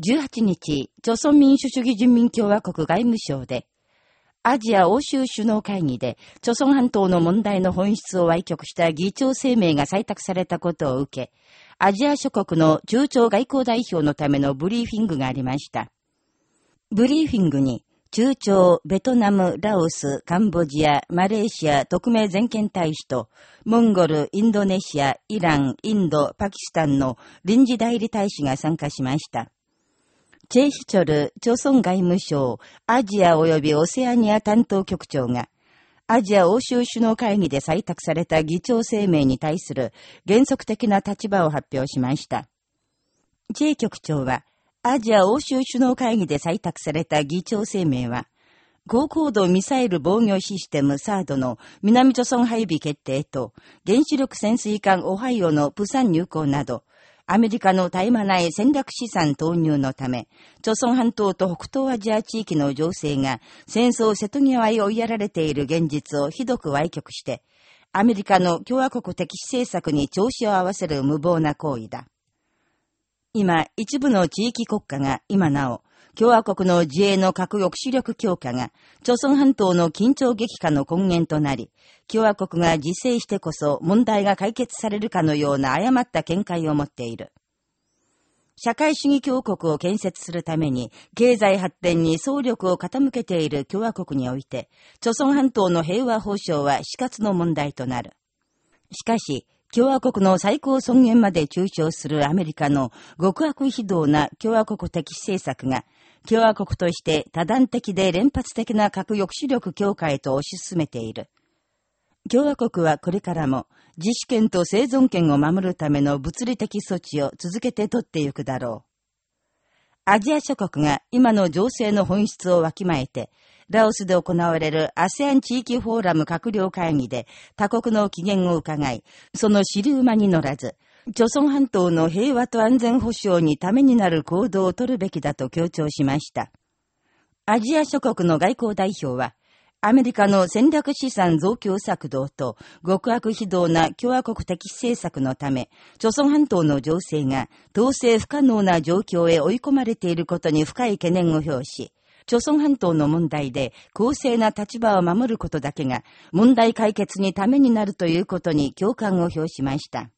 18日、朝鮮民主主義人民共和国外務省で、アジア欧州首脳会議で、朝鮮半島の問題の本質を歪曲した議長声明が採択されたことを受け、アジア諸国の中朝外交代表のためのブリーフィングがありました。ブリーフィングに、中朝、ベトナム、ラオス、カンボジア、マレーシア特命全権大使と、モンゴル、インドネシア、イラン、インド、パキスタンの臨時代理大使が参加しました。チェイシチョル、朝鮮外務省、アジア及びオセアニア担当局長が、アジア欧州首脳会議で採択された議長声明に対する原則的な立場を発表しました。チェイ局長は、アジア欧州首脳会議で採択された議長声明は、高高度ミサイル防御システムサードの南朝鮮配備決定と、原子力潜水艦オハイオのプサン入港など、アメリカの絶え間ない戦略資産投入のため、朝鮮半島と北東アジア地域の情勢が戦争瀬戸際へ追いやられている現実をひどく歪曲して、アメリカの共和国的政策に調子を合わせる無謀な行為だ。今、一部の地域国家が今なお、共和国の自衛の核抑止力強化が、朝鮮半島の緊張激化の根源となり、共和国が自制してこそ問題が解決されるかのような誤った見解を持っている。社会主義強国を建設するために、経済発展に総力を傾けている共和国において、朝鮮半島の平和保障は死活の問題となる。しかし、共和国の最高尊厳まで中傷するアメリカの極悪非道な共和国的政策が、共和国として多段的で連発的な核抑止力強化へと推し進めている。共和国はこれからも自主権と生存権を守るための物理的措置を続けて取っていくだろう。アジア諸国が今の情勢の本質をわきまえて、ラオスで行われる ASEAN 地域フォーラム閣僚会議で他国の機嫌を伺い、その尻馬に乗らず、朝鮮半島の平和と安全保障にためになる行動を取るべきだと強調しました。アジア諸国の外交代表は、アメリカの戦略資産増強策動と極悪非道な共和国的政策のため、朝鮮半島の情勢が統制不可能な状況へ追い込まれていることに深い懸念を表し、朝鮮半島の問題で公正な立場を守ることだけが問題解決にためになるということに共感を表しました。